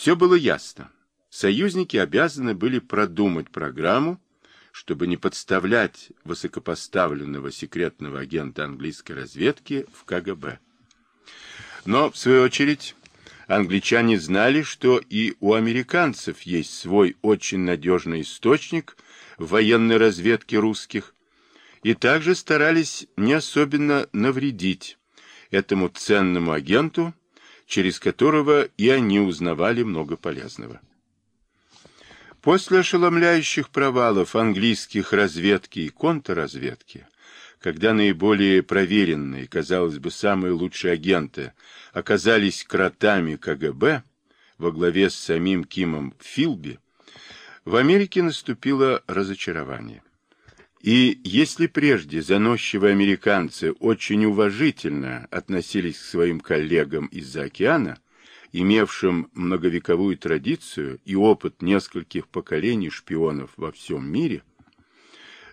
Все было ясно. Союзники обязаны были продумать программу, чтобы не подставлять высокопоставленного секретного агента английской разведки в КГБ. Но, в свою очередь, англичане знали, что и у американцев есть свой очень надежный источник в военной разведке русских, и также старались не особенно навредить этому ценному агенту, через которого и они узнавали много полезного. После ошеломляющих провалов английских разведки и контрразведки, когда наиболее проверенные, казалось бы, самые лучшие агенты оказались кротами КГБ во главе с самим Кимом Филби, в Америке наступило разочарование. И если прежде заносчивые американцы очень уважительно относились к своим коллегам из-за океана, имевшим многовековую традицию и опыт нескольких поколений шпионов во всем мире,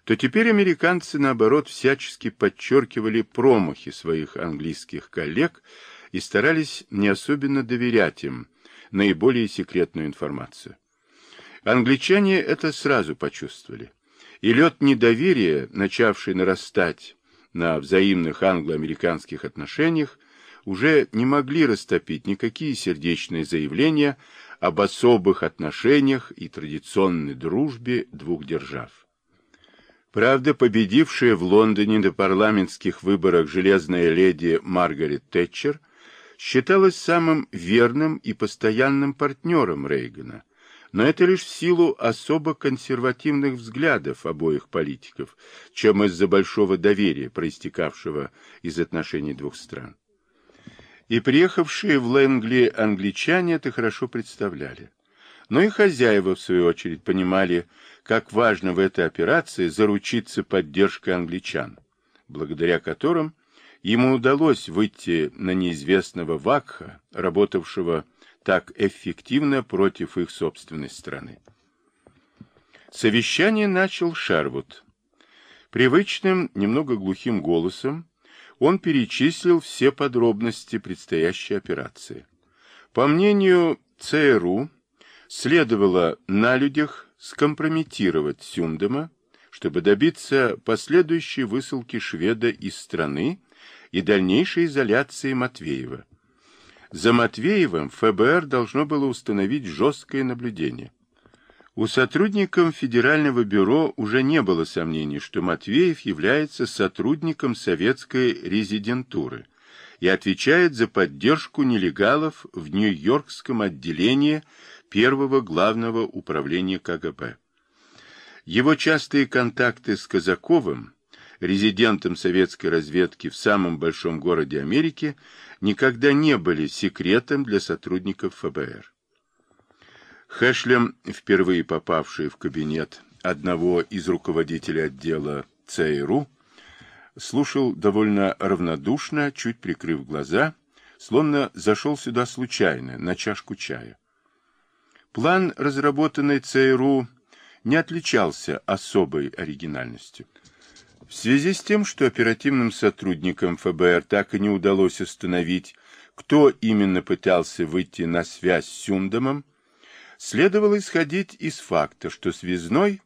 то теперь американцы, наоборот, всячески подчеркивали промахи своих английских коллег и старались не особенно доверять им наиболее секретную информацию. Англичане это сразу почувствовали и лед недоверия, начавший нарастать на взаимных англо-американских отношениях, уже не могли растопить никакие сердечные заявления об особых отношениях и традиционной дружбе двух держав. Правда, победившая в Лондоне на парламентских выборах железная леди Маргарет Тэтчер считалась самым верным и постоянным партнером Рейгана, но это лишь в силу особо консервативных взглядов обоих политиков, чем из-за большого доверия, проистекавшего из отношений двух стран. И приехавшие в Лэнгли англичане это хорошо представляли. Но и хозяева, в свою очередь, понимали, как важно в этой операции заручиться поддержкой англичан, благодаря которым ему удалось выйти на неизвестного Вакха, работавшего так эффективно против их собственной страны. Совещание начал Шервуд. Привычным, немного глухим голосом он перечислил все подробности предстоящей операции. По мнению ЦРУ, следовало на людях скомпрометировать Сюндема, чтобы добиться последующей высылки шведа из страны и дальнейшей изоляции Матвеева. За Матвеевым ФБР должно было установить жесткое наблюдение. У сотрудников Федерального бюро уже не было сомнений, что Матвеев является сотрудником советской резидентуры и отвечает за поддержку нелегалов в Нью-Йоркском отделении первого главного управления КГБ. Его частые контакты с Казаковым, резидентом советской разведки в самом большом городе Америки, никогда не были секретом для сотрудников ФБР. Хэшлем, впервые попавший в кабинет одного из руководителей отдела ЦРУ, слушал довольно равнодушно, чуть прикрыв глаза, словно зашел сюда случайно, на чашку чая. План, разработанный ЦРУ, не отличался особой оригинальностью. В связи с тем, что оперативным сотрудникам ФБР так и не удалось установить, кто именно пытался выйти на связь с Сюндомом, следовало исходить из факта, что связной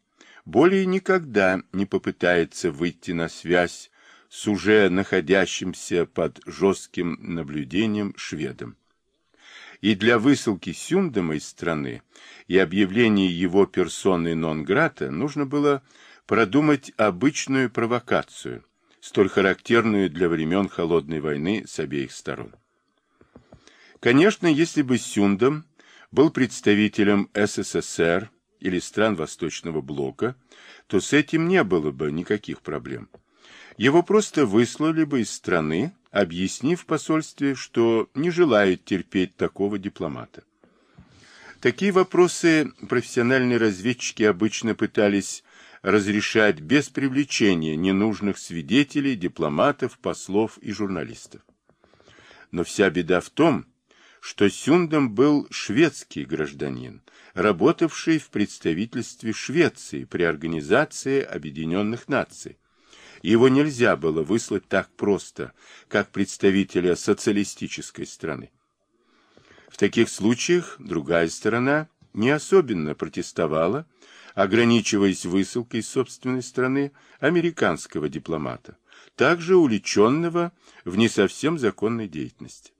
более никогда не попытается выйти на связь с уже находящимся под жестким наблюдением шведом. И для высылки Сюндома из страны и объявления его персоны нон-грата нужно было продумать обычную провокацию, столь характерную для времен Холодной войны с обеих сторон. Конечно, если бы Сюндом был представителем СССР или стран Восточного Блока, то с этим не было бы никаких проблем. Его просто выслали бы из страны, объяснив в посольстве, что не желают терпеть такого дипломата. Такие вопросы профессиональные разведчики обычно пытались разрешать без привлечения ненужных свидетелей, дипломатов, послов и журналистов. Но вся беда в том, что Сюндом был шведский гражданин, работавший в представительстве Швеции при Организации Объединенных Наций. Его нельзя было выслать так просто, как представителя социалистической страны. В таких случаях другая сторона не особенно протестовала, ограничиваясь высылкой собственной страны американского дипломата, также увлеченного в не совсем законной деятельности.